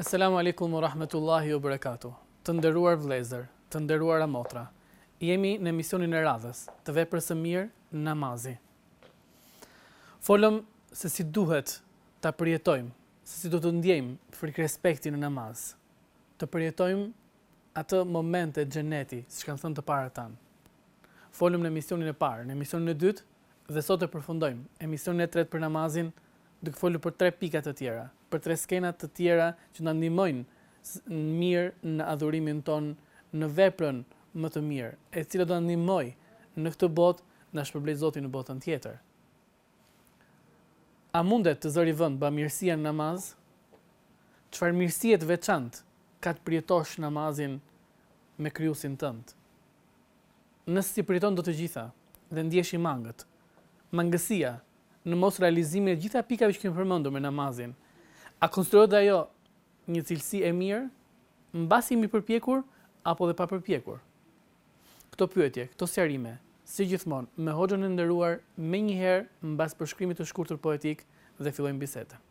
Eselamu Alejkum o Rahmetullahi o Berekatu Të nderuar vëllezër, të nderuara motra, jemi në emisionin e radhës të veprës së mirë namazi. Folëm se si duhet ta përjetojmë, se si do të ndjejmë frikë respekti në namaz. Të përjetojmë atë moment e xheneti, siç kanë thënë të parët tanë. Folëm në emisionin e parë, në emisionin e dytë dhe sot e përfundojmë. Emisionin e tretë për namazin duke folur për tre pika të tjera, për tre skena të tjera që na ndihmojnë mirë në adhurimin tonë, në veprën më të mirë, e cila do na ndihmojë në këtë botë, na shpërblen Zoti në botën tjetër. A mundet të zëri vend bamirësia në namaz? Çfarë mirësie të veçantë ka të përjetosh namazin me Krijuesin tënd? Nëse s'i përjeton dot të gjitha dhe ndihesh i mangët. Mangësia, në mos realizimin e gjitha pikave që kemi përmendur me namazin, a konsiderohet dhe ajo një cilësi e mirë, mbasi jemi përpjekur apo dhe pa përpjekur? Këto pyetje, këto sqarime, si gjithmonë, me Hoxhën e nderuar menjëherë mbas përshkrimit të shkurtër poetik dhe fillojmë bisedën.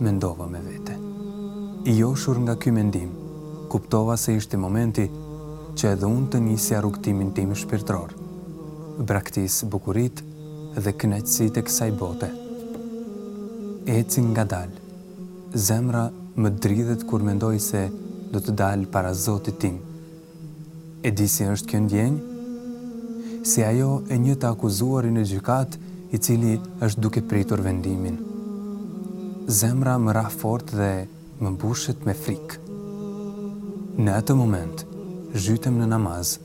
mendova me vete. I joshur nga ky mendim, kuptova se ishte momenti që edhe unë të nisja rrugëtimin tim shpirtëror, braktis bukuritë dhe kënaqësitë e kësaj bote. Eci ngadalë. Zemra më dridhet kur mendoj se do të dal para Zotit tim. E di si është kjo ndjenjë? Si ajo e një të akuzuari në gjykatë i cili është duke pritur vendimin. Zemra më rrah fort dhe më mbushet me frikë. Në atë moment zhytem në namaz,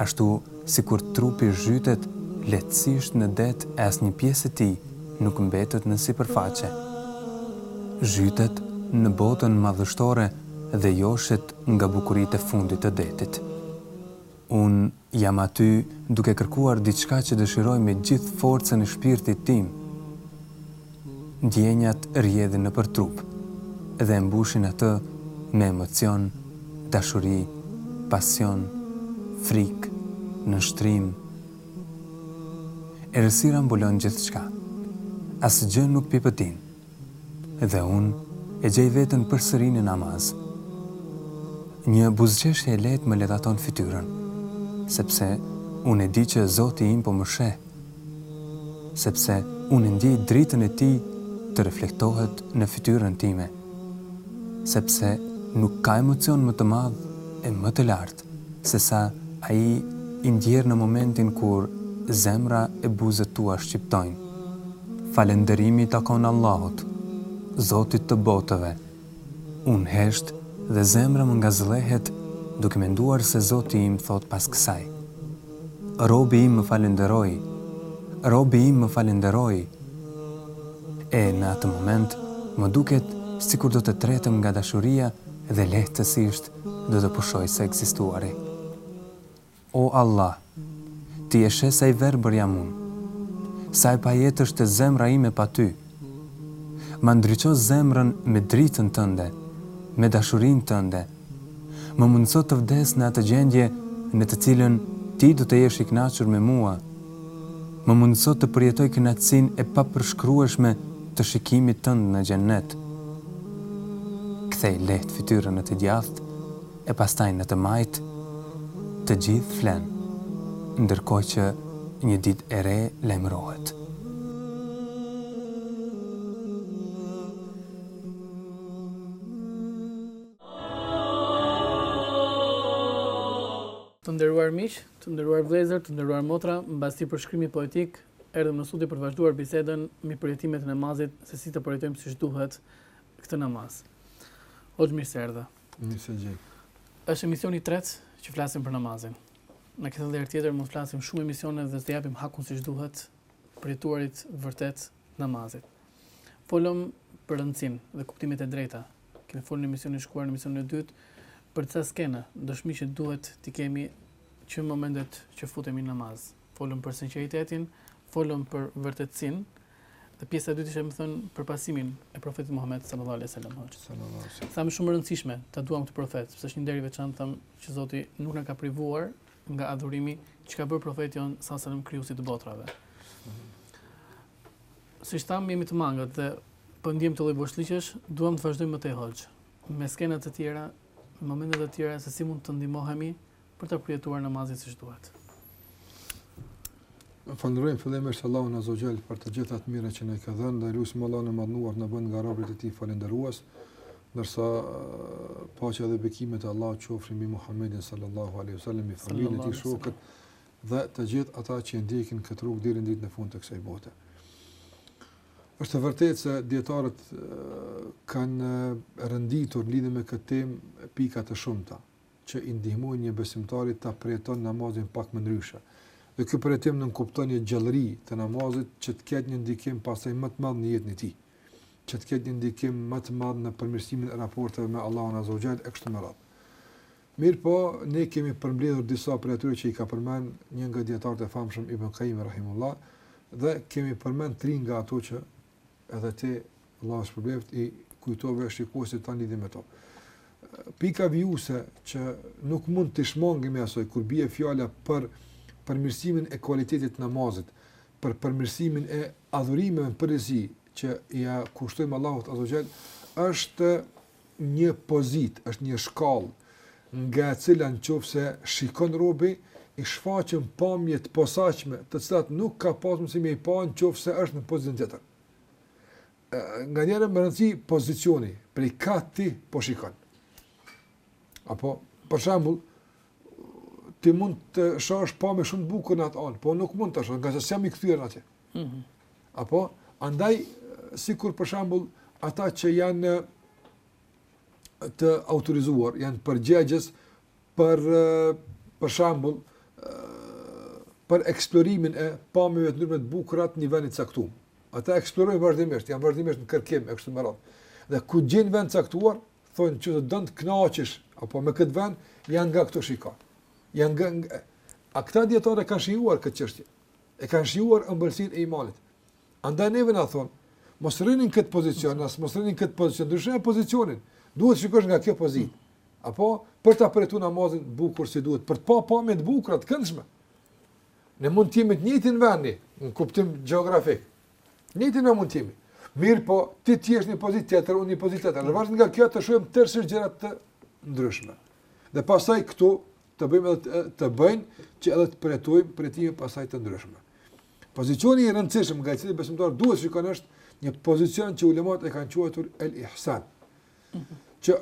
ashtu sikur trupi zhytet lehtësisht në det e asnjë pjesë e tij nuk mbetet në sipërfaqe. Zhytet në botën madhështore dhe joshet Nga bukuritë e fundit të detit. Unë jam aty duke kërkuar diçka që dëshiroj me gjithë forcën e shpirtit tim. Ndjenjat rrjedhin nëpër trup dhe e mbushin atë me emocion, dashuri, pasion, frikë, nënshtrim. Errësira mbulon gjithçka. Asgjë nuk pipëtin. Dhe unë e gjej veten përsëri në namaz. Një buzëqeshje e lehtë më ledhaton fytyrën, sepse unë e di që Zoti im po më sheh, sepse unë e ndjej dritën e Tij të reflektohet në fytyrën time, sepse nuk ka emocion më të madh e më të lartë. se sa ai i ndier në momentin kur zemra e buzët tua shqiptojnë. Falënderimi i takon Allahut, Zotit të botëve. Unë hesht dhe zemra më ngazëllehet duke menduar se Zoti im thotë pas kësaj, Robi im më falënderoi, robi im më falënderoi! E në atë moment më duket sikur do të tretem nga dashuria dhe lehtësisht Do të pushoj së ekzistuari. O Allah! Ti e sheh sa i verbër jam unë. Sa e pajetë është zemra ime pa Ty. Ma ndriço zemrën me dritën Tënde, me dashurinë Tënde. Më mundëso të vdes në atë gjendje në të cilën Ti do të jesh i kënaqur me mua. Më mundëso të përjetoj kënaqësinë e papërshkrueshme të shikimit tënd në Xhennet. Kthej lehtë fytyrën në të djathtë e pastaj në të majtë. Të gjithë flenë, ndërkohë që një ditë e re lajmërohet. Të nderuar miq, të nderuar vëllezër, të nderuar motra, mbas atij përshkrimi poetik, erdhëm në studio për të vazhduar bisedën mbi përjetimet e namazit, se si të përjetojmë siç duhet këtë namaz. Hoxhë mirë se erdhe. Mirë se ju gjej. Është emisioni i tretë që flasim për namazin. Në një herë tjetër mund të flasim shumë emisione dhe t'i japim hakun siç duhet të përjetuarit vërtet namazit. Folëm për rëndësinë dhe kuptimet e drejta. Kemi folur në emisionin e shkuar, në emisionin e dytë, për disa skena, dëshmi që duhet t'i kemi në momentet që futemi në namaz. Folëm për sinqeritetin, folëm për vërtetësinë, dhe pjesa e dytë ishte me thënë për pasimin e profetit Muhammed sallallahu alaihi wasallam. Sallallahu alaihi wasallam. Sa më shumë e rëndësishme ta duam këtë profet, sepse është një nder i veçantë, thamë që Zoti nuk na ka privuar nga adhurimi që ka bërë profeti jonë sa selam Krijuesit të botëve. Siç thamë jemi të mangët dhe po ndiejmë këto lloj boshllëqesh, duam të vazhdojmë më tej hoxh. Me skena të tjera, në momente të tjera se si mund të ndihmohemi për të përjetuar namazin siç duhet. Falënderojmë fillimisht Allahun Azza wa Jall për të gjitha të mirat që na i ka dhënë dhe lutim Allahun e Madhëruar të na bëjë nga robërit e Tij falënderues. Ndërsa paqja dhe bekimet e Allahut qofshin mbi Muhammedin sallallahu alaihi wasallam, mbi familjen e tij, shokët dhe të gjithë ata që e ndjekin këtë rrugë deri në ditën e fundit të kësaj bote. Është e vërtetë se dietarët kanë renditur në lidhje me këtë temë pika të shumta. që i ndihmojnë një besimtarit ta përjetojë namazin pak më ndryshe. Dhe ky përjetim nënkupton një gjallëri të namazit që të ketë një ndikim pastaj më të madh në jetën e tij, që të ketë një ndikim më të madh në përmirësimin e raporteve me Allahun azze ue xhel e kështu me radhë. Mirëpo, ne kemi përmbledhur disa prej atyre që i ka përmend një nga dietarët e famshëm Ibn Kajim rahimullah dhe kemi përmend tri nga ato që Edhe ti, Allah është përbleft, i kujtove shikuesit t'i lidh me to. Pika vijuese që nuk mund t'i shmangemi asaj, kur bie fjala për përmirësimin e kualitetit të namazit, për përmirësimin e adhurimeve në përgjithësi që ia kushtojmë Allahut azze ue xhel, është një pozitë, është një shkallë nga e cila në qoftë se shikon robi, i shfaqen pamje të posaçme, të cilat nuk ka pas mundësi me i pa në qoftë se është në pozitën tjetër. Nganjëherë me rëndësi pozicioni, prej kah ti po shikon. Apo, për shembull, ti mund të shohësh pamje shumë të bukura në atë anë, po nuk mund të shohësh, ngase s'je i kthyer atje. Mm -hmm. Apo, andaj, sikur për shembull, ata që janë të autorizuar, janë përgjegjës për, për shembull, për eksplorimin e pamjeve të ndryshme të bukura të një vendi të caktuar. Ata eksplorojnë vazhdimisht, janë vazhdimisht në kërkim e kështu me radhë. Dhe kur gjejnë vend të caktuar, thonë qoftë don të kënaqesh apo me këtë vend, ja nga këtu shiko. Ja nga, a këta dijetarë kanë shijuar këtë çështje. e kanë shijuar ëmbëlsinë e imanit. Andaj neve na thonë, mos rrini në këtë pozicion, as mos rrini në këtë pozicion, ndryshoje pozicionin. Duhet të shikosh nga kjo pozitë. Apo për ta përjetuar namazin bukur si duhet, për të pa pamje të bukura të këndshme. Ne mund të jemi në të njëjtin vend, në kuptim gjeografik. Njëjtin vend mund të jemi. Mirëpo, ti të jesh në pozitë tjetër, unë në pozitë tjetër. Ne vazhdim nga kjo të shohim tërësisht gjëra të ndryshme. Dhe pastaj këtu të bëjmë edhe të bëjnë që edhe të përjetojmë përjetime pastaj të ndryshme. Pozicioni i rëndësishëm nga i cili besimtari duhet të shikon është një pozicion që ulemat e kanë quajtur el ihsan. Që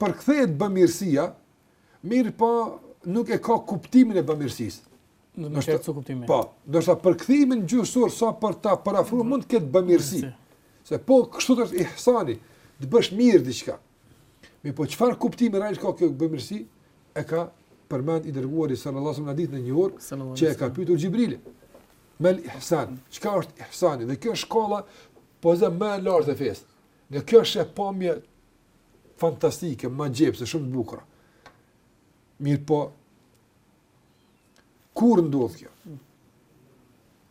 përkthehet bamirësia, mirëpo nuk e ka kuptimin e bamirësisë. Në të gjerë të kuptimit. Po, ndoshta përkthimin gjuhësor sa për ta përafru mund të ketë bamirësi. Se po, kështu është ihsani, të bësh mirë diçka. Mirëpo çfarë kuptimi realisht ka kjo bamirësi? E ka përmend i dërguari salallahu alejhi ue selem në hadithin e njohur që e ka pyetur Xhibrili. Mel ihsan, çka është ihsani? Dhe kjo është shkalla pothuajse më e lartë e fesë. Nga kjo sheh pamje fantastike, magjepse, shumë të bukura. Mirëpo kur ndodh kjo?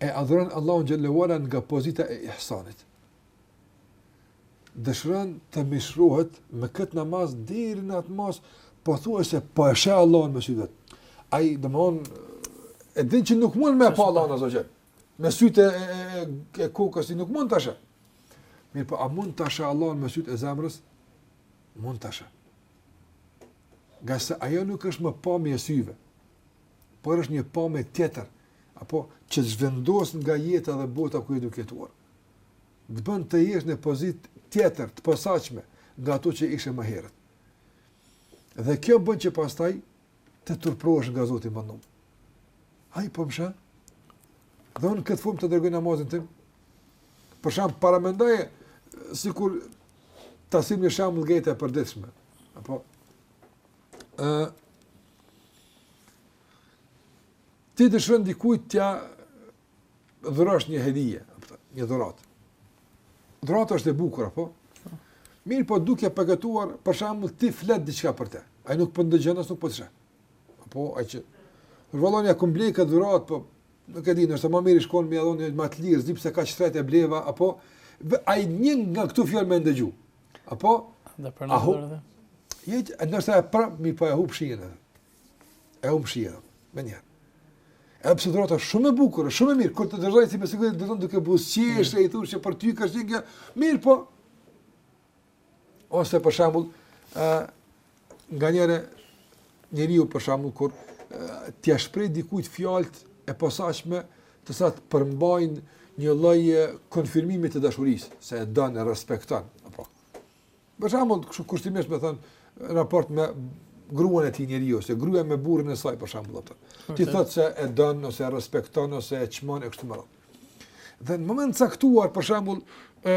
e adhuron Allahun xhelle ve ala nga pozita e ihsanit. Dëshiron të mishrohet me këtë namaz deri në atë masë pothuajse po e sheh Allahun me sy. Ai domethënë e din që nuk mund me pa Allahun ashtu. Me sytë e, e, e, e kokës nuk mund ta sheh. Mirëpo a mund ta sheh Allahun me sytë e zemrës? Mund ta sheh. Veçse ajo nuk është më pamje syve. por është një pamje tjetër, apo që të zhvendos nga jeta dhe bota ku je duke jetuar. Të bën të jesh në pozitë tjetër, të posaçme, nga ato që ishe më herët. Dhe kjo bën që pastaj të turpërohesh nga Zoti mendon. Ai po më sheh. Dhe unë në këtë formë të dërgoj namazin tim. Për shembull paramendoje sikur ta sjellim një shembull prej jetës e përditshme. Apo ë ti dëshiron dikujt t'ja dhurosh një hedije, apo, një dhuratë. Dhurata është e bukur apo? Po. Mirëpo duke paketuar, për shembull, ti flet diçka për të. Ai nuk po të ndëgjon as nuk po të sheh. Apo ai që vallë a ja kam ble këtë dhuratë, po nuk e di, nëse më mirë shkon me dhon një më të lirë, s'di pse kaq shtrenjtë e bleva apo ai një nga këto fjalë me ndëgju. Apo? Dhe për në zërë dhe? Jo, nëse e pra, mirëpo e humb shijen edhe. E humb shijen edhe, menjëherë. Edhe pse dhurata shumë e bukur, shumë e mirë, kur ti dorëzojsh ti pse këtë dhurata duke buzëqeshë, mm. i thua që për ty kështë një mirëpo. Ose për shembull, uh, Nganjëherë njeriu për shembull kur t'ia shpreh dikujt fjalët e posaçme, të cilat përmbajnë një lloj konfirmimi të dashurisë, se e don, e respekton, apo. Për shembull, kështu kushtimisht me thënë raport me gruan e tij njeriu ose gruaja me burrin e saj për shembull dhe t'i thotë se e don ose e respekton ose e çmon e kështu me radhë. Dhe në moment të caktuar për shembull, ë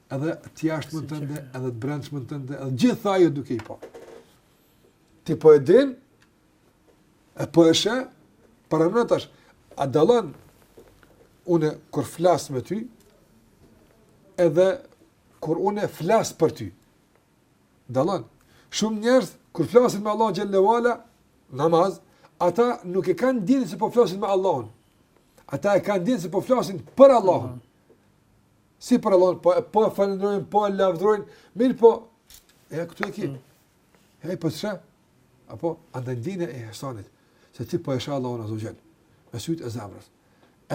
edhe të jashtmen tënde, edhe të brendshmen tënde, edhe të gjitha Ai është duke i pa. Ti po e din, e po e sheh, paramendo tash, a dallon, une kur flas me ty, edhe kur une flas për ty. Dallon. Shumë njerëz, kur flasin me Allahun xhelle ve ala në namaz, ata nuk e kanë ndjesinë se po flasin me Allahun. Ata e kanë ndjesinë se po flasin për Allahun. Sikur Allahun po, po e falendron, po e lavdron, mirë po, e këtu e ki. Mm. E, po të sheh. Apo, andaj ndjenja e ihsanit, se ti po e sheh Allahun azze ve xhel, me sytë e zemrës.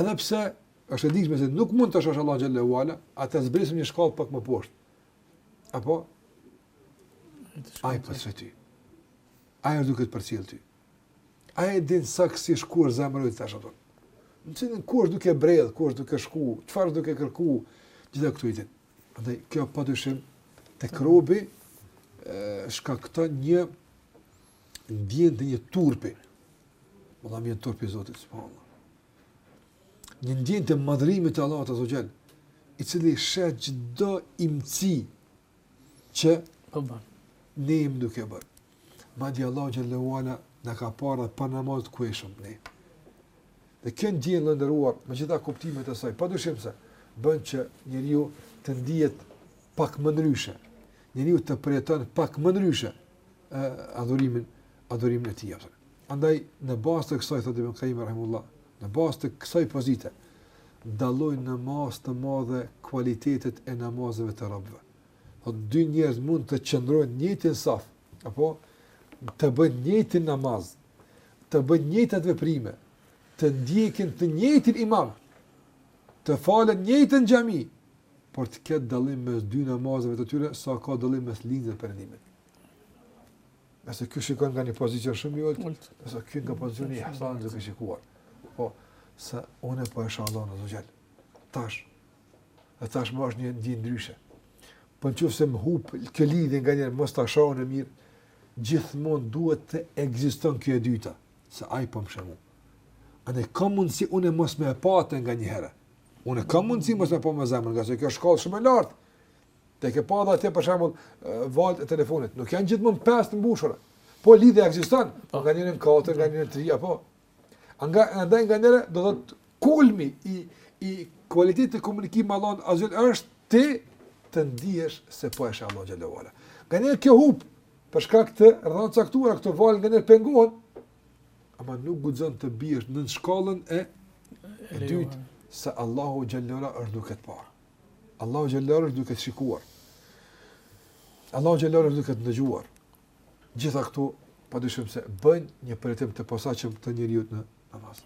Edhe pse, është e dikshme se nuk mund të shohësh Allahun xhele ue ala, atëherë të zbresim një shkallë pak më poshtë. Apo, ai po të sheh ty. Ai është duke të përcjell ty. A e din sa kësish ku është zemër i thash ato. Në cilin kënd është duke bredh, ku është duke shku, çfarë është duke kërku, gjitha këto i din. Andaj kjo padyshim tek robi shkakton një ndjenjë të një turpi. Me dhanë një turp prej Zotit subhanehu. Një ndjenjë të madhërimit të Allahut azze ve xhel, i cili sheh çdo imtësi që po, ne jemi duke bërë. Madje Allahu xhele ue ala na ka parë dhe para namazit kur ishim ne. Dhe kjo ndjenjë e ndërtuar me gjitha kuptimet e saj, padyshim se bën që njeriu të ndihet pak më ndryshe. Njeriu të përjeton pak më ndryshe. adhurimin, adhurimin e tij. Andaj në bazë të kësaj thotë Ibn Qayyim rahimullah, në bazë të kësaj pozite dallojnë në masë të madhe kualitetet e namazeve të robëve. Po dy njerëz mund të qëndrojnë në të njëjtin saf, apo të bëjnë njëjtin namaz, të bëjnë njëjtat veprime, të ndjekin të njëjtin imam, të falen njëjtën xhami, por të ketë dallim mes dy namazeve të tyre sa ç'ka dallim mes lindjes dhe perëndimit. Nëse ky shikon nga një pozicion shumë i ulët, nëse ky nga pozicioni i ihsanit duke shikuar. Po, se unë po e shoh Allahun azze ve xhel. Tash. E tash më është një ndjenjë ndryshe. Po nëse më hup kjo lidhje nganjëherë mos ta shoh unë mirë, gjithmonë duhet të ekziston kjo e dyta, se ai po më sheh mu. A ka mundësi unë mos me e pa nganjëherë? Unë ka mundësi mos me pa me zemër, ngase kjo shkallë shumë e lartë. Ti ke pa dhe atje për shembull valët e telefonit, nuk janë gjithmonë pesë të mbushura. Po lidhja ekziston, po nganjëherë janë katër, nganjëherë janë tri apo. Andaj nganjëherë do të thotë kulmi i i kualitetit të komunikimit me Allahun azze ve xhel është ti të ndihesh se po e sheh Allahun xhele ue ala. Nganjëherë kjo hup për shkak të rrethanave të caktuara këto valë nganjëherë pengohen, Ama nuk guxon të biesh nën shkallën e e dytë se Allahu xhele ue ala është duke të parë. Allahu xhele ue ala është duke të shikuar. Allahu xhele ue ala është duke të dëgjuar. Gjitha këto padyshim se bëjnë një përjetim të posaçëm të njeriut në namaz.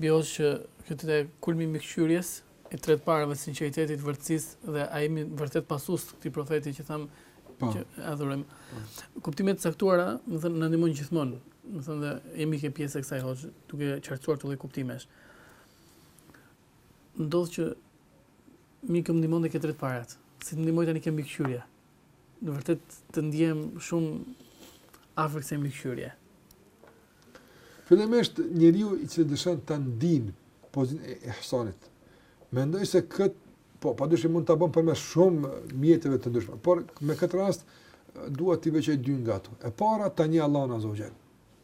Po është që këtu kulmi i mbikëqyrjes, e tretë para dhe sinqeritetit, vërtësisë dhe a jemi vërtet pasues të këtij profeti që themi po e adhurojmë. Po. Kuptime të caktuara, më thënë, na ndihmon gjithmonë. Më thënë dhe jemi te kjo pjesë e kësaj hoxhë, duke qartësuar këto lloj kuptimesh. Ndodhë që mi këmë ndihmon dhe kjo e treta para. Si të ndihem tani te kjo mbikëqyrje. Në vërtetë të ndihem shumë afër kësaj mbikëqyrje. Fillimisht njeriu i cili dëshiron ta ndiejë pozitën e ihsanit. Mendoj se këtë po pa dyshim mund ta bëjë përmes shumë mjeteve të ndryshme, por me këtë rast dua t'i veçoj dy nga ato. E para ta njohë Allahun azza ue xhel.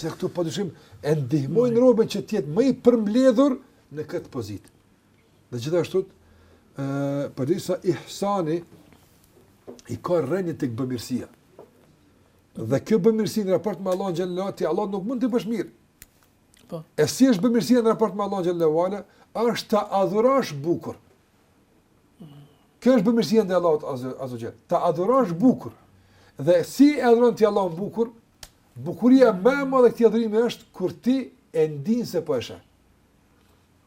Që këto pa dyshim e ndihmojnë robin që të jetë më i përmbledhur në këtë pozitë. Dhe gjithashtu ë përderisa ihsani i ka rrënjët tek bamirësia. Dhe kjo bamirësi në raport me Allahun xhallahu ti Allahut nuk mund t'i bësh mirë. Po. E si është bamirësia në raport me Allahun xhallahu ala, është ta adhurosh bukur. Kjo është bamirësia ndaj Allahut azza ue xhel. Ta adhurosh bukur. Dhe si e adhuron ti Allahun bukur, Bukuria më e madhe e këtij adhurimi është kur ti e ndien se po e sheh.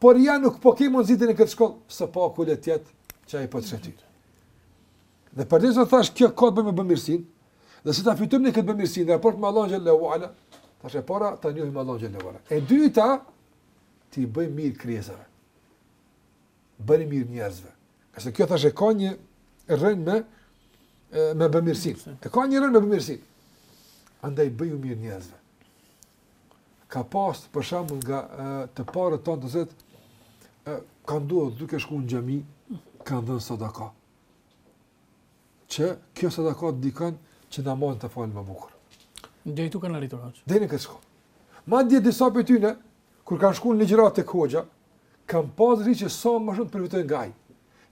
Por ja nuk pate mundësi në këtë shkallë, së paku le të jetë që ai po të sheh ty. Dhe prandaj thashë kjo ka të bëjë me bamirësinë, dhe si ta fitojmë ne këtë bamirësi në raport me Allahun xhallahu ala, thashë e para ta njohim Allahun xhallahu ala. E dyta, t'i bëjë mirë krijesave. bëni mirë njerëzve. Ngase kjo thashë e ka një rrënjë me me bamirësi. E ka një rrënjë me bamirësi. Andaj bëju mirë njerëzve. Ka pas për shembull nga të parët tonë të cilët ka ndodhur duke shkuar në xhami, kanë dhënë sadaka. që kjo sadaka të ndikojë që namazin ta falë më bukur. Dhe deri këtu kanë arritur hoxhë. Deri në këtë shkallë. Madje disa prej tyre, kur kanë shku në ligjërata tek hoxha, kanë pas dëshirë që sa më shumë të përfitojnë nga ai.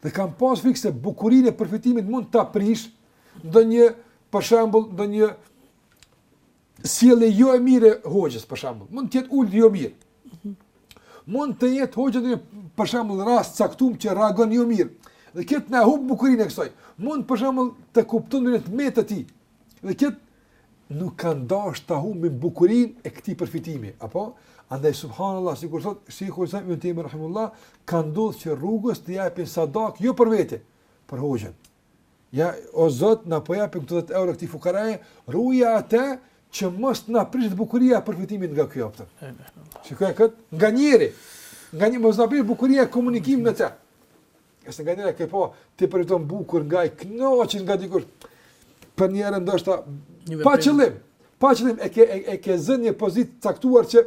Dhe kanë pas frikë se bukurinë e përfitimit mund ta prishë ndonjë, për shembull, ndonjë Sjellje jo e mirë e hoxhës për shembull, mund të jetë ulur jo mirë. Mhm. Mund të jetë hoxha në për shembull rast të caktuar që reagon jo mirë. Dhe këtë na humb bukurinë e kësaj. Mund për shembull të kuptojnë një të metë të tij. Dhe këtë nuk kanë dashur ta humbin bukurinë e këtij përfitimi, apo? Andaj subhanallahu sikur thotë Sheikhul Islam Ibn Taymiyyah rahimullah, ka ndodhur që rrugës të japin sadaka jo për vete, për hoxhën. Ja, o Zot, ja po ia japi këto 10 euro këtij fukaraje, ruaja atë që mos të na prishet bukuria e përfitimit nga ky hoxhë. Shikoje këtë, nganjëherë, nganjëherë mos na prishet bukuria në komunikim me të. Është nganjëherë që po ti përfiton bukur nga ai kënaqesh nga dikush. Përnjëherë ndoshta pa qëllim, pa qëllim e ke e, e ke zënë në një pozitë të caktuar që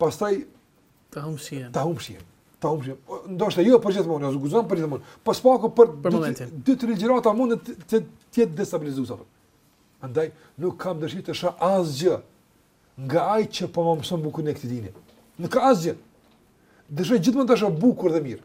Pastaj ta humb shijen. Ta humb shijen. Ta humb shijen. Ndoshta jo për gjithmonë, s'guxon për gjithmonë. Po së paku për për momentin. Dy-tri ligjërata mund të të të jetë destabilizuar. Andaj nuk kam dëshirë të shoh asgjë nga ai që po më mëson bukurinë e këtij dini. Nuk ka asgjë. Dëshoj gjithmonë të shoh bukur dhe mirë.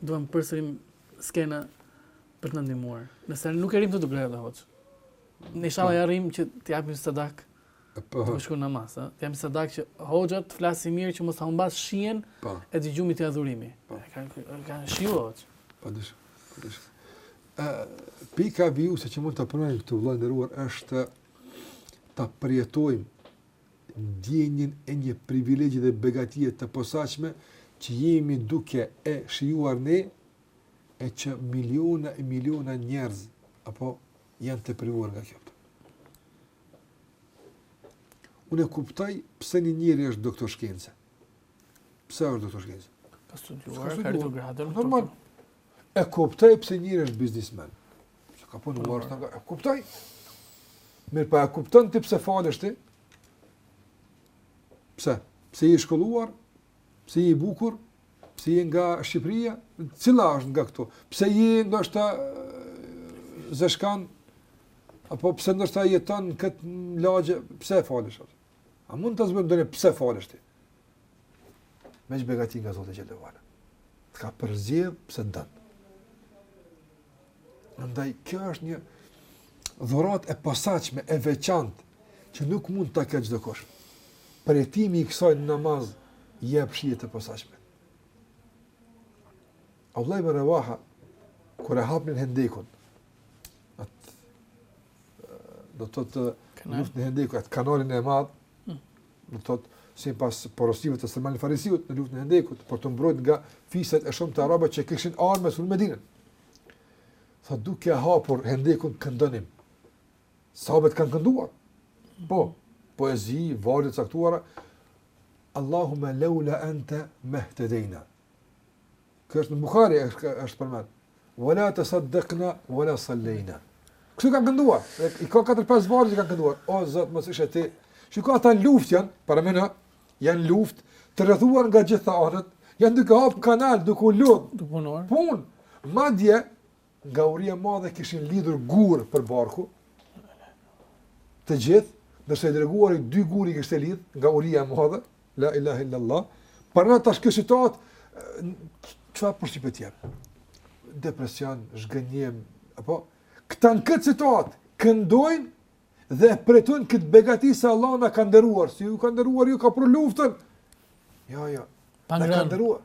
Duam përsëri skena për të na ndihmuar. Nëse nuk arrijmë të të grevë hoxhë. Ne inshallah ia arrijmë që të japim sadaka. Po. Të shkojmë namaz, ë. Të japim sadaka që hoxhat të flasin mirë që mos ta humbas shijen po. e dëgjimit të adhurimi. Po. Kan kan shiu hoc. Po dish. Po dish. Ë pika viu se që mund të punojmë këtu vëlla i nderuar është ta përjetojmë ndjenjën e një privilegji dhe begatie të posaçme që jemi duke e shijuar ne e që miliona e miliona njerëz apo janë të privuar nga kjo. Unë e kuptoj pse një njeri është doktor shkence. Pse është doktor shkence? Ka studiuar, ka rritur gradën. Normal, E kuptoj pse një njeri është biznesmen. Se ka punuar nga, e kuptoj. Mirëpo, a po e kupton ti pse falesh ti? Pse? Pse je i shkolluar? Pse je i bukur? Pse je nga Shqipëria? Cila është nga këto? Pse je ndoshta zeshkan? Apo pse ndoshta jeton në këtë lagje? Pse falesh? A mund të zbuloni pse falesh ti? Meqë begati nga Zoti xhele ve ala. Të ka përzgjedh pse të don. Andaj, kjo është një dhuratë e posaçme, e veçantë, që nuk mund ta ketë çdokush. Përjetimi i kësaj në namaz, jep shije të posaçme. Abdullah ibn Revaha, kur e hapnin hendekun, atë, do të thotë luftën e Hendekut, atë kanalin e madh, do të thotë sipas porosive të Salman al-Farisiut në luftën e Hendekut, për t'u mbrojtur nga fiset e shumta arabe që kishin ardhë e msy Medinën. Tha duke hapur Hendekun këndonim. Sahabët kanë kënduar. Po, poezi, vargje të caktuara. Allahumma laula anta mahtadina. Kjo është në Bukhari, është, është përmend. Vela tesaddakna, vela sal-lejna. Kështu kanë kënduar, i ka 4-5 vargje që kanë kënduar. O, Zot, mos ishe ti. Shiko ata në luftë janë, paramendo, janë luftë, të rrethuar nga gjitha anët, janë duke hapë kanal, duke u lodhë. Duke punuar. Punë. Madje, Nga uria e madhe kishin lidhur gurë për barku, të gjithë, ndërsa i dërguari dy gurë i kishte lidh nga uria e madhe, la ilaha illallah. Për ne tash kjo situatë, çfarë përshtypje të jep? Depresion, zhgënjim, apo këta në këtë situatë këndojnë dhe e përjetojnë këtë begati se Allahu na ka nderuar, si ju ka nderuar, ju ka pru luftën. Jo, jo, na ka nderuar.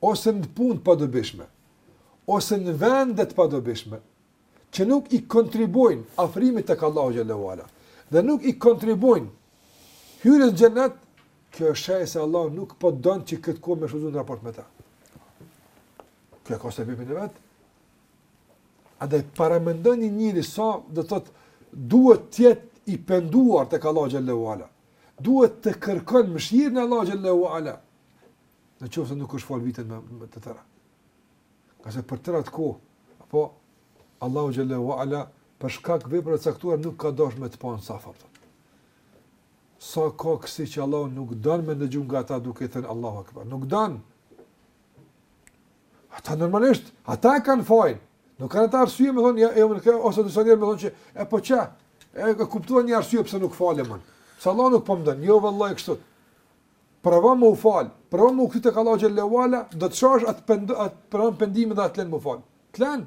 ose në punë të padobishme, ose në vende të padobishme, që nuk i kontribuojnë afrimit tek Allahu xhele ue ala dhe nuk i kontribuojnë hyrjes në xhenet, kjo është shenjë se Allahu nuk po don që këtë kohë me shfrytëzu në raport me ta. Kjo e ka sebebin e vet. Andaj paramendoni njeriu sa do të thotë duhet të jetë i penduar tek Allahu xhele ue ala. Duhet të kërkon mëshirën e Allahut xhele ue ala. Në qoftë se nuk është fal vite me, me të tëra. Ngase për tërë atë kohë, apo Allahu xhele ue ala për shkak veprave të caktuara nuk ka dashur me të pa në safa. Sa ka kësi që Allahu nuk don me ndëgju nga ata duke thënë Allahu akbar. Nuk don. Ata normalisht, ata e kanë fajin. Nuk kanë ata arsye me thënë, ja, e unë kë, ose disa njerëz me thënë që, e po që, e, e kam kuptuar një arsye pse nuk falem unë. Se Allahu nuk po më don, jo vëlla, jo kështu. Provo me u fal, provo me u kthy tek Allahu xhele ue ala, do të shohësh a të, pendohu, a ta pranon pendimin dhe a të len me u fal. Të len.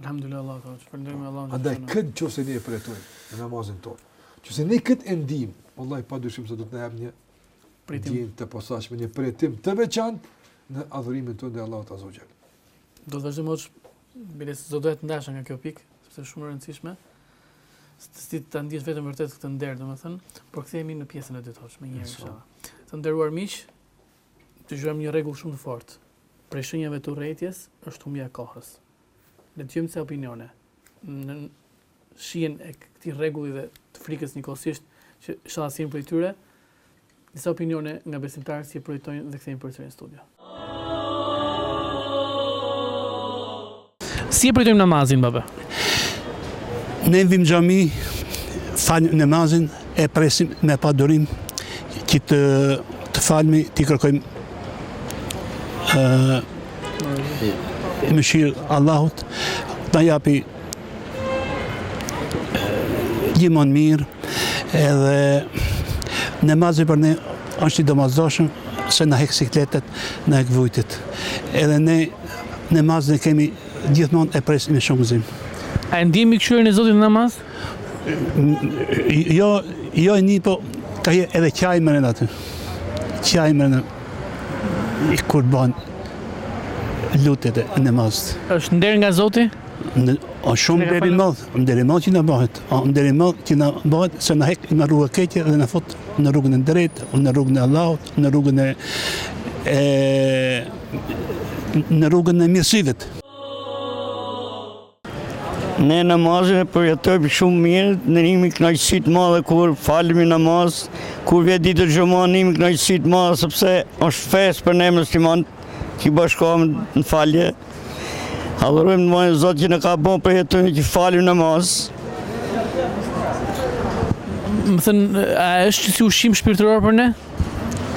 Alhamdulillah Allahu ta falënderojmë Allahun. Andaj kët nëse ne e përjetojmë në namazin tonë. Nëse ne kët e ndijmë, vallahi padyshim se do të na jap një përjetim të posaçëm, një përjetim të veçantë në adhurimin tonë te Allahu Azze ue Xhel. Do të vazhdojmë mos bile se do të ndahesha nga kjo pikë, sepse është shumë e rëndësishme. Ti ta ndish vetëm vërtet këtë nder, domethënë, por kthehemi në pjesën e dytë hoxhë menjëherë inshallah. Të nderuar miq, dëgjojmë një rregull shumë të fortë. Prej shenjave të urrejtjes është humbja e kohës. Dëgjojmë disa opinione, nën shijen e këtij rregulli dhe të frikës njëkohësisht që inshallah s'jemi prej tyre, disa opinione nga besimtarët si e përjetojnë dhe kthehemi përsëri në studio. Si e përjetojmë namazin, baba? Ne vim xhami, falim namazin, E presim me padurim që të të falmi, të kërkojmë mëshirë Allahut, të na japi gjithmon mirë, edhe namazi për ne është i domosdoshëm, se na hek sikletet, na hek vujtjet. Edhe ne namazin e kemi gjithmon e presim me shumë gëzim. A e ndjeni mëshirën e Zotit në namaz? Jo, jo e nijet, po ka je edhe qaj me rëndë aty. Qaj më rëndë. I kur ban lutjet e namazit. është nder nga Zoti? O shumë nder i madh, nder i madh që na bëhet, o nder i madh që na bëhet, se na hek nga rruga e keqe dhe na fut në rrugën e drejtë, në rrugën e Allahut, në rrugën e në rrugën e mirësive. Ne namazin e përjetojmë shumë mirë, ne nimi knaqësi të madhe kur falemi namaz, kur vjen dita e xhuma, nimi knaqësi të madhe sepse është festë për ne myslimanët, që i bashkohëm në falje. Adhurojmë një Zot që na ka bo, përjetojmë që falemi namaz. Me thënë, a është si ushqim shpirtëror për ne?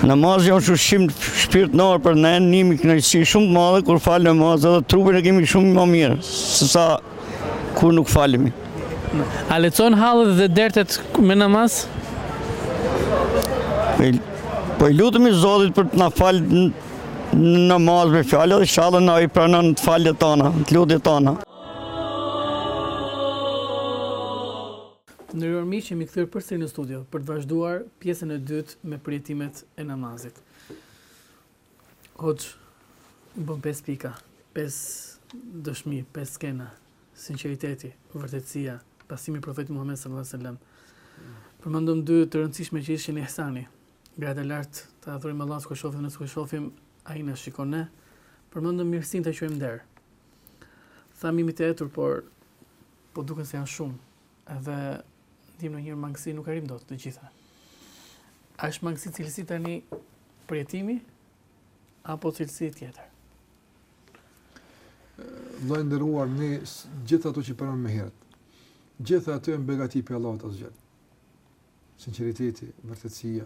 Namazi është ushqim shpirtëror për ne, nimi kënaqësi shumë të madhe kur falim namaz edhe trupin e kemi shumë më mirë, se sa kur nuk falemi. A lehtëson hallet dhe dertet me namaz? Po i lutemi Zotit për të na falë me namaz me fjalë dhe inshallah na i pranon të falat tona, të lutjet tona. Nderuar miq jemi kthyer përsëri në studio për të vazhduar pjesën e dytë me përjetimet e namazit. Hoxhë, u bën pesë pika, pesë dëshmi, pesë skena, sinqeriteti, vërtetësia, pasimi i profetit Muhammed sallallahu alaihi wasallam. Përmendëm dy më të rëndësishme që ishin ihsani, gradë e lartë të adhurojmë Allahun sikur e shohim nëse nuk e shohim ai na shikon ne. Përmendëm mirësinë ta quajmë nder. Thamë jemi të etur, por Po duken se janë shumë, edhe ndiejmë ndonjëherë mangësi, nuk arrijmë dot të gjitha. A është mangësi cilësi tani përjetimi apo cilësi tjetër? Vëlla i nderuar, ne gjithë ato që përmendëm më herët, gjithë ato janë begati prej Allahut xhelle. Sinqeriteti, vërtetësia,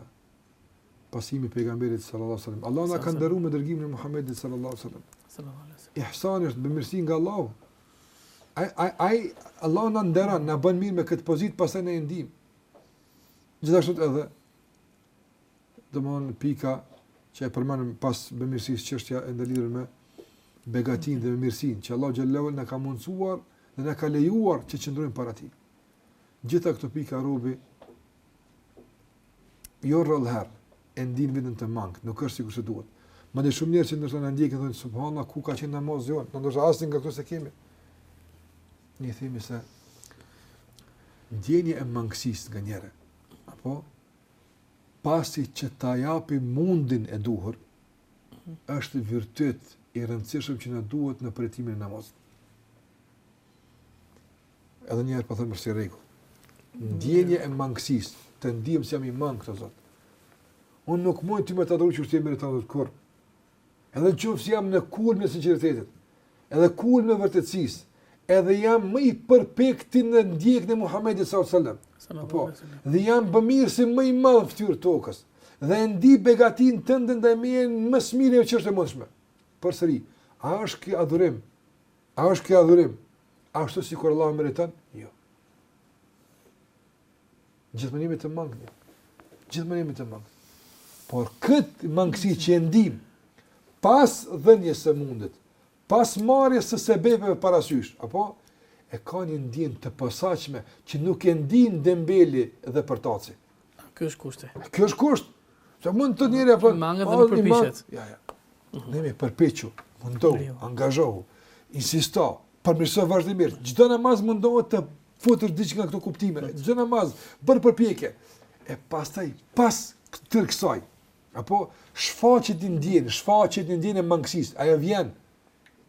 pasimi i pejgamberit sallallahu alajhi wasallam. Allah na ka dhuruar me dërgimin e Muhamedit sallallahu alajhi wasallam. Sallallahu alajhi wasallam. Ihsani është bëmirësi nga Allahu. Ai ai ai Allahu na nderon, na bën mirë me këtë pozitë, pastaj ne e ndijmë. Gjithashtu edhe domthon pika që e përmendëm pas bamirësisë çështja e ndërlidhur me begatinë dhe me mirësinë që Allahu xhelle shanuhu na ka mundsuar dhe na ka lejuar që të qëndrojmë para tij. Gjitha këto pika robi Jo rrallë herë, e ndin veten të mangët, nuk është sikur se duhet. Madje shumë njerëz që ndërsa na ndjekin, thonë, subhanallah, ku ka qenë namazi jonë, ne ndoshta asnjë nga këto s'e kemi. Ne themi se, ndjenja e mangësisë nga njeriu, apo, pasi që ta japi mundin e duhur, është virtyt i rëndësishëm që na duhet në përjetimin e namazit. Edhe një herë po them si rregull. Ndjenja e mangësisë, të ndiem se jam i mangët, o Zot. Unë nuk mundem me të adhuru siç e meriton ti kurrë. Edhe në qoftë se jam në kulmin e sinqeritetit, edhe kulmin e vërtetësisë, edhe jam më i përpikti në ndjekjen e Muhamedit sallallahu alajhi wasallam. Po. Dhe jam bamirësi më i madh në fytyrë të tokës. Dhe e ndi begatinë tënde ndaj meje më së miri që është e mundshme. Përsëri, a është ky adhurim A është ky adhurim? Ashtu sikur Allahu meriton? Jo. Gjithmonë jemi të mangët. Gjithmonë jemi të mangët. Por këtë mangësi që e ndien, pas dhënies së mundit, pas marrjes së sebebeve parasysh, apo? E ka një ndjenjë të posaçme që nuk e ndien dembeli dhe përtaci. Ky është kushti. Ky është kusht. Se mundet njeriu apo i mangët dhe nuk përpiqet. Jo, jo. Mhm. Ne me përpiqu, mundohu, angazhohu, insisto, përmirëso vazhdimisht. Çdo namaz mundohu të futësh diçka nga këto kuptime. Çdo namaz bëj përpjekje. E pastaj pas këtë kësaj, apo shfaqet një ndjenjë, shfaqet një ndjenjë e mangësisë. Ajo vjen.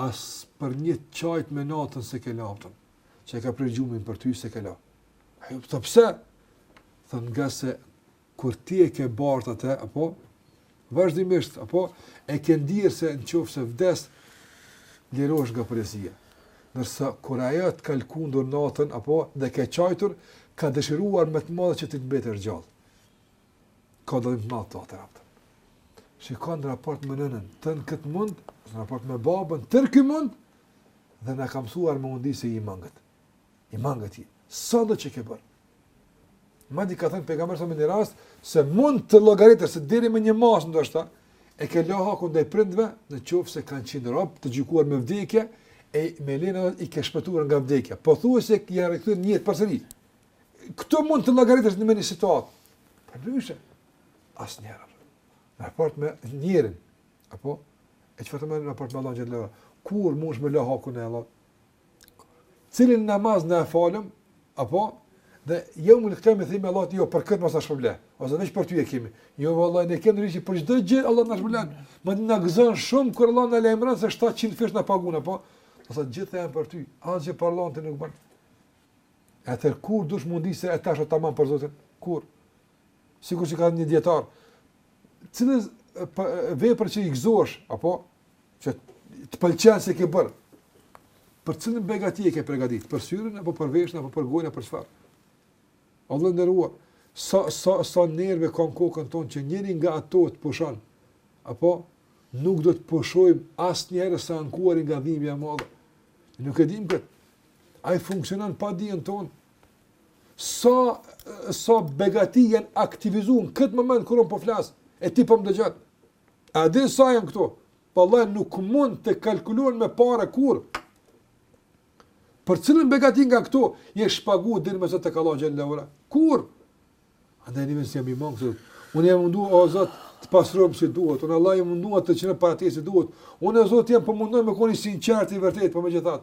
as për një qajtje natën s'e ke la hakun, që e ka prerë gjumin për ty s'e ke la. Ai tha pse? Tha ngase, kur ti e ke bartur atë, apo, vazhdimisht, apo, e ke ndier se në qoftë se vdes, lirohesh nga përgjegjësia. Ndërsa, kur ajo të ka lëkundur natën, apo, dhe ke qajtur, ka dëshiruar me të madhe që ti të mbetesh gjallë. ka dallim të madh te nijetet. Shiko, në raport me nënën, tërë këtë mund, në raport me babën, tërë këtë mund, dhe ne na ka mësuar me u ndi se je i mangët. I mangët je, sado që ke bërë. Madje ka thënë Pejgamberi a.s. në një rast, se mund të llogaritet, se deri në një masë ndoshta, e ke la hakun ndaj prindërve, në qoftë se kanë qenë rob, të gjykuar me vdekje, i ke blerë dhe i ke shpëtuar nga vdekja. Pothuajse i ke dhuruar jetë përsëri. Këtu mund të llogaritet në një situatë. Përndryshe, asnjëherë. Në raport me njerëz. Apo? E çfarë themi në raport me Allahun xh.sh. Kur mundesh me la hakun e Allahut? Cilin namaz ne e falim? Apo? Dhe jo vullnet kemi t'i themi Allahut jo, për këtë mos na shpërble. Se veç për ty e kemi. Jo, vallahi, ne kemi nevojë për çdo gjë Allahu të na shpërblejë. Madje na gëzon shumë kur Allahu na lajmëron se 700 fish na paguan. Po? Se gjithë janë për ty. Asgjë për Allahun ti nuk bën. E atëherë kur do me u ndi se tash është tamam për Zotin? Kur? Sikur që tha një dijetar. Cilën vepër që i gëzosh, apo? Që të pëlqen se e ke bërë. Për cilën begati e ke përgatit? Për syrin, apo për veshin, apo për gojën, apo për çfarë? Allahu na ruajtë. Sa, sa, sa nerve ka në kokën tonë që njëri nga ato të pushon, apo? Nuk do të pushojmë asnjëherë së ankuari nga dhimbja e madhe. Nuk e dimë këtë. Ai funksionon pa dijen tonë. Sa sa begati janë aktivizuar në këtë moment kur unë po flas, e ti po më dëgjon. A din sa janë këto? Vallahi nuk mund të kalkulohen me para kurrë. Për cilën begati nga këto je shpagu deri më sot te Allahu xhel-le shanuhu? Kurrë. Andaj vërtet jam i mangët, Unë jam mundu, o zot, të pasrojmë si duhet. Unë Allah jam mundu që të qëndroj para teje si duhet. Unë o zot jam po mundohem me kon i sinqertë i vërtet, por po megjithatë.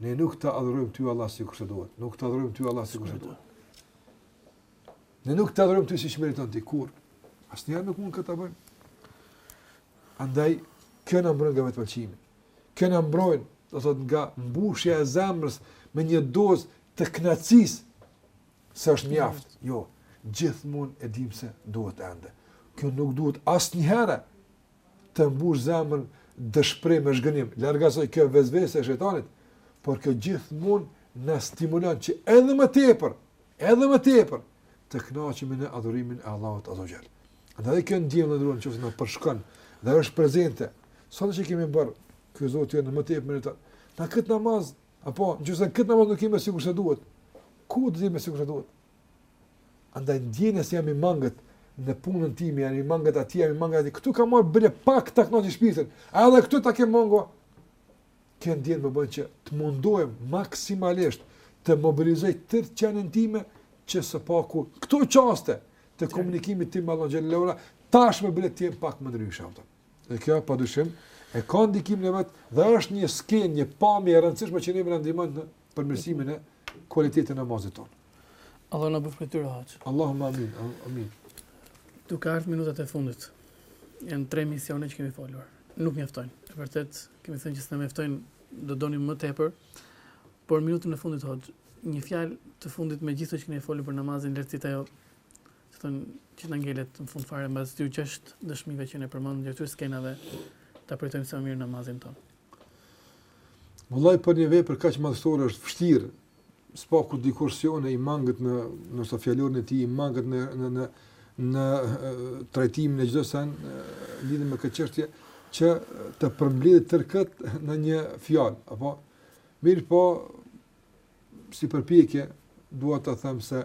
Ne nuk të adhurojmë ty Allah sikurse duhet. Nuk të adhurojmë ty Allah sikurse duhet. Ne nuk të adhurojmë ty siç meriton ti, kurrë. Asnjëherë nuk mund këtë ta bëjmë. Andaj, kjo na mbron nga vetëpëlqimi. Kjo na mbron, do të thotë nga mbushja e zemrës me një dozë të knaqsisë, se është mjaft. Jo, gjithmonë e dimë se duhet ende. Kjo nuk duhet asnjëherë, të mbush zemrën dëshpërim e zhgënjim, larg asaj kjo vesvese e shejtanit, por kjo gjithmonë na stimulon që edhe më tepër, edhe më tepër të kënaqemi në adhurimin e Allahut azze ue xhel. Andaj kjo ndjenjë do me thënë nëse na përshkon dhe është prezente. Sado që kemi bërë, ky Zoti jonë më tepër meriton. Në kët namaz, apo nëse kët namaz nuk jemi sikurse duhet. Ku do të jemi sikurse duhet? Andaj ndjenja se jam i mangët në punën time, jam i mangët atje, jam i mangët atje. Këtu kam marrë bile pak ta kënaq shpirtin. A edhe këtu ta kem mangu? Kjo ndjenjë më bën që të mundohem maksimalisht të mobilizoj tërë qenien time që së paku këto çaste të komunikimit tim me Allahu xhel-le ue ala tashmë bile të jem pak më ndryshe ato. Dhe kjo padyshim e ka ndikimin e vet dhe është një skenë, një pamje e rëndësishme që neve na ndihmon në përmirësimin e kualitetit të namazit tonë. Allah na bëftë prej tyre hoxhë. Allahumma amin. Amin. Tu kah ardhur minutat e fundit. Janë tre emisione që kemi folur. Nuk mjaftojnë. E vërtetë, kemi thënë që s'na mjaftojnë, do donim më tepër. Por minutën e fundit hoxhë, një fjalë të fundit me gjithë që kemi folur për namazin, le të jetë ajo e thënë që na ngelet në fund fare mbas këtyre gjashtë dëshmive që ne përmendëm gjatë skenave, ta përjetojmë sa më mirë namazin tonë. Vëllai për një vepër kaq madhështore është vështirë. Së paku dikush si unë i mangët në në në fjalorin e tij, i mangët në në në në trajtimin e çdo send lidhur me këtë çështje që të përmbledhë tërë këtë në një fjalë, apo mirëpo si përpjekje dua ta them se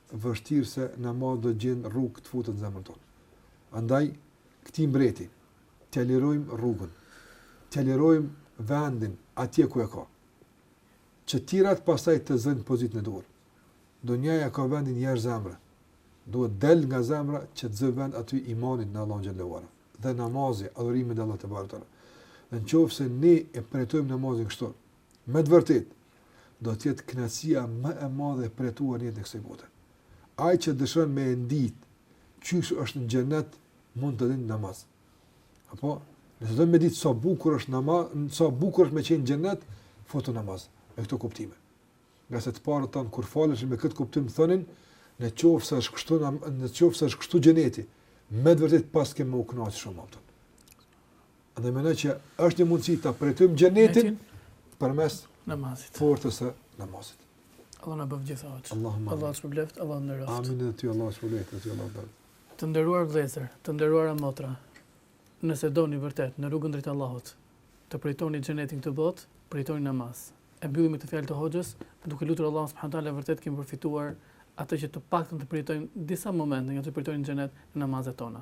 vështirë se namazi do të gjejnë rrugë të futen në zemrën tonë. Andaj, këtij mbreti, t'ja lirojmë rrugën, t'ja lirojmë vendin atje ku e ka, që tjerat pastaj të zënë pozitë në dorë. Dunjaja ka vendin jashtë zemrë, duhet dalë nga zemra që të zë vend aty imani në Allahun xhel-le dhe namazi, adhurimi ndaj Allahut tebareke ve teala. Në qofë se ne e përjetojmë namazin kështu, me të vërtetë, do të jetë kënaqësia më e madhe e përjetuar në jetën e kësaj bote. Ai që dëshiron me e ditë, qysh është në xhenet, mund ta dijë në namaz. Apo, nëse do me ditë sa bukur është namaz, sa bukur është me qenë në xhenet, fute namazin me këto kuptime. Ngase të parët tanë, kur falëshin me këtë kuptim, thonin, në qofë se është kështu, në qofë se është kështu xheneti, me të vërtetë paskemi me u knaqë shumë atje. Andaj mendoj që është një mundësi ta përjetojmë xhenetin përmes namazit. Forcës së namazit. Allah na bëftë gjithë ata. Allahumma. Allahu të shpërbleftë, Allahu të nderoftë. Amin edhe ty Allahu të shpërbleftë, edhe ty Allahu të nderoftë. Të nderuar vëllezër, të nderuara motra, nëse doni vërtet në rrugën drejt Allahut, të përjetoni xhenetin në këtë botë, përjetoni namazin. E mbyllim me këtë fjalë të Hoxhës, duke lutur Allahun subhanahu teala vërtet të kemi përfituar atë që të paktën të përjetojmë disa momente nga të përjetojmë xhenet në namazet tona.